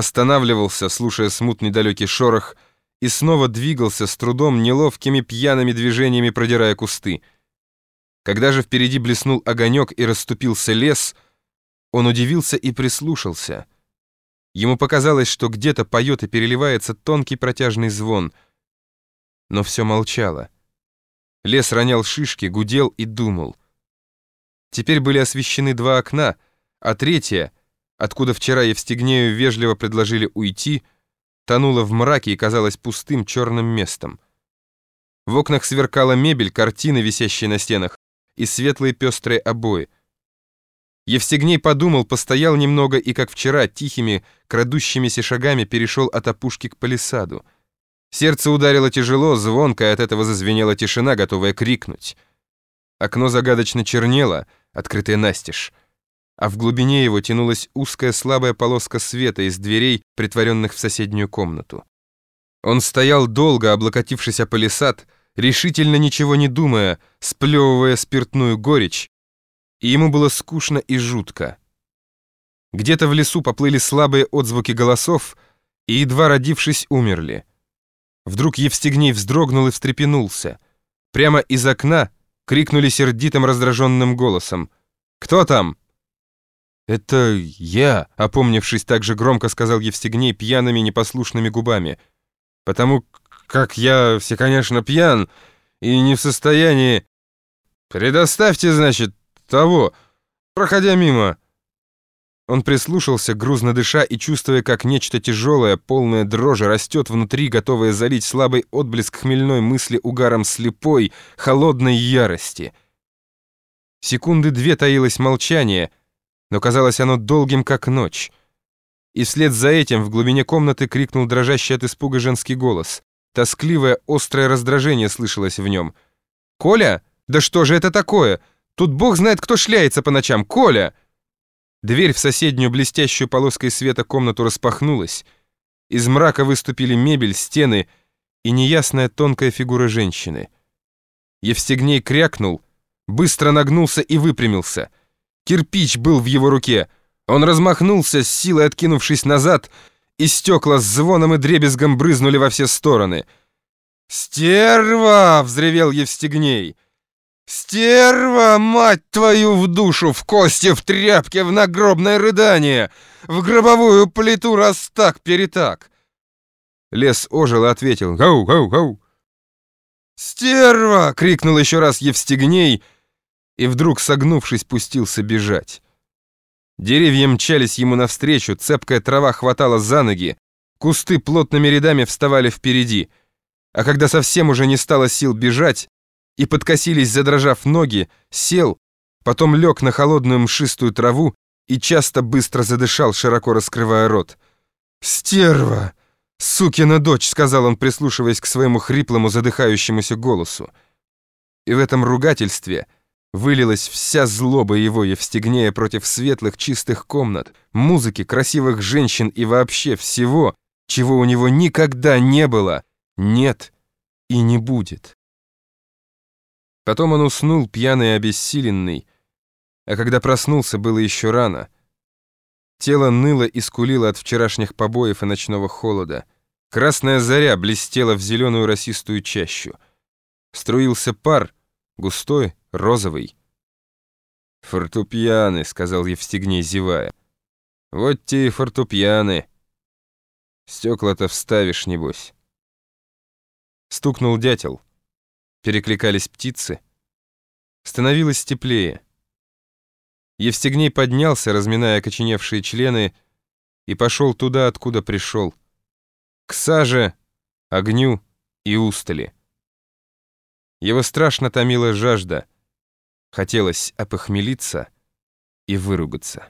останавливался, слушая смутный далекий шорох, и снова двигался с трудом неловкими пьяными движениями, продирая кусты. Когда же впереди блеснул огонек и расступился лес, он удивился и прислушался. Ему показалось, что где-то поет и переливается тонкий протяжный звон. Но все молчало. Лес ронял шишки, гудел и думал. Теперь были освещены два окна, а третье, откуда вчера Евстигнею вежливо предложили уйти, тонуло в мраке и казалось пустым черным местом. В окнах сверкала мебель, картины, висящие на стенах, и светлые пестрые обои. Евстигней подумал, постоял немного и, как вчера, тихими, крадущимися шагами перешел от опушки к палисаду. Сердце ударило тяжело, звонко, и от этого зазвенела тишина, готовая крикнуть. Окно загадочно чернело, открытое настежь, а в глубине его тянулась узкая слабая полоска света из дверей, притворенных в соседнюю комнату. Он стоял долго, облокотившись о палисад, решительно ничего не думая, сплевывая спиртную горечь, и ему было скучно и жутко. Где-то в лесу поплыли слабые отзвуки голосов, и, едва родившись, умерли. Вдруг Евстигней вздрогнул и встрепенулся. Прямо из окна крикнули сердитым раздраженным голосом. «Кто там?» «Это я», — опомнившись так же громко сказал Евстигней пьяными непослушными губами. «Потому как я все, конечно, пьян и не в состоянии...» «Предоставьте, значит, того, проходя мимо». Он прислушался, грузно дыша и чувствуя, как нечто тяжелое, полное дрожи, растет внутри, готовое залить слабый отблеск хмельной мысли угаром слепой, холодной ярости. Секунды две таилось молчание, но казалось оно долгим, как ночь. И вслед за этим в глубине комнаты крикнул дрожащий от испуга женский голос. Тоскливое, острое раздражение слышалось в нем. «Коля? Да что же это такое? Тут бог знает, кто шляется по ночам! Коля!» Дверь в соседнюю блестящую полоской света комнату распахнулась. Из мрака выступили мебель, стены и неясная тонкая фигура женщины. Евстигней крякнул, быстро нагнулся и выпрямился. Кирпич был в его руке. Он размахнулся, с силой откинувшись назад, и стекла с звоном и дребезгом брызнули во все стороны. «Стерва!» — взревел Евстигней. «Стерва, мать твою, в душу, в кости, в тряпке, в нагробное рыдание, в гробовую плиту раз так-перетак!» Лес ожил и ответил «Гау, гау, гау!» «Стерва!» — крикнул еще раз Евстигней, и вдруг, согнувшись, пустился бежать. Деревья мчались ему навстречу, цепкая трава хватала за ноги, кусты плотными рядами вставали впереди, а когда совсем уже не стало сил бежать, и подкосились, задрожав ноги, сел, потом лег на холодную мшистую траву и часто быстро задышал, широко раскрывая рот. «Стерва! Сукина дочь!» — сказал он, прислушиваясь к своему хриплому, задыхающемуся голосу. И в этом ругательстве вылилась вся злоба его Евстигнея против светлых, чистых комнат, музыки, красивых женщин и вообще всего, чего у него никогда не было, нет и не будет. Потом он уснул, пьяный и обессиленный, а когда проснулся, было еще рано. Тело ныло и скулило от вчерашних побоев и ночного холода. Красная заря блестела в зеленую росистую чащу. Струился пар, густой, розовый. «Фортупьяны», — сказал Евстигней, зевая. «Вот те и фортупьяны. Стекла-то вставишь, небось». Стукнул дятел. Перекликались птицы. Становилось теплее. Евстигней поднялся, разминая окоченевшие члены, и пошел туда, откуда пришел. К саже, огню и устали. Его страшно томила жажда. Хотелось опохмелиться и выругаться.